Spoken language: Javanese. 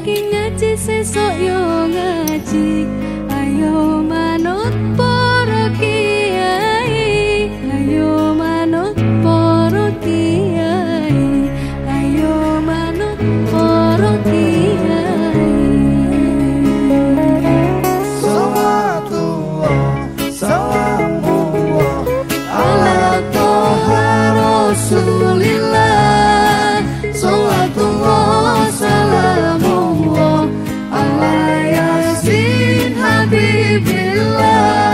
saking ngaji sesok yo ngaji. Ayo manut be beloved.